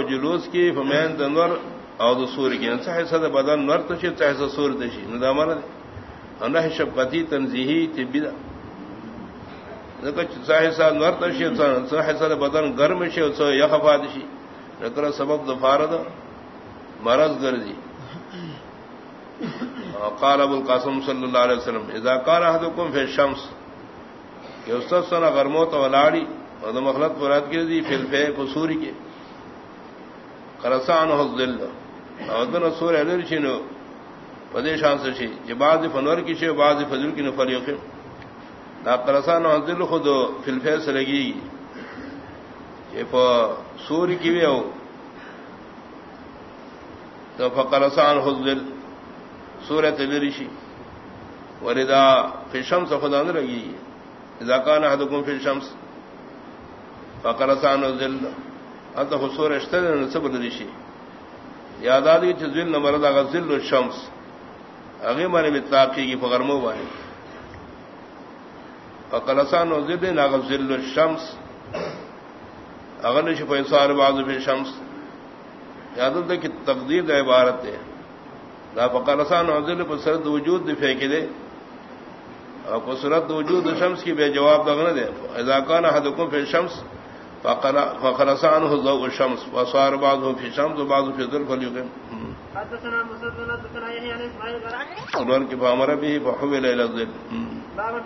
جلوس کی فمین دنور او دو سور کی. انسا حصہ بدن نور تشی تا حصہ سور تشی ندا مانا دے انہ شبقتی تنزیحی تبی دا ذکر چا حصہ نور تشی تا حصہ بدن گرم شی او یخفا دشی نکر سبب دفار دا مرض گردی قال ابو القاسم صلی اللہ علیہ وسلم، اذا قال احدكم في الشمس کہ استاد سنا گرموت ولاڑی اور مخلط فراد کی دی فی الفے پسوری کے کرسان ہو دل اور سور ادر چینو پدے شان سے چی جی بعض فنور کی چھ بعض فضل کی نفر یقین نا کرسان ہو دل خود فلفے سے لگی یہ سور کی بھی ہو تو فقرسان ہو دل سورت رشی وردا پھر شمس خدا نہ لگی اذا كان احدكم في الشمس فقرسان ہو دل انت حصور اشتر نصب الرشی یاد آدھی ذل نمبر دا ذل الشمس اگے مانے میں متاقی کی فغرمو بانی فقلسان و ذل ناغ ذل الشمس اگر نشی فیصار بعض فی الشمس یاد آدھی کی تقدیر دا عبارت ہے دا فقلسان و ذل پر سرد وجود دی پھینکی دے اور کو سرد وجود شمس کی بے جواب دغنے دے اذا کان احدکم فی الشمس فخرسان هو ضوء الشمس وصار بعضه في شمس وبعضه في ظل فليقم. حدثنا مسدد بن يحيى عن اسماعيل بن ابراهيم وقال كيف امر به فحول الى الظل.